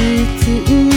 包ん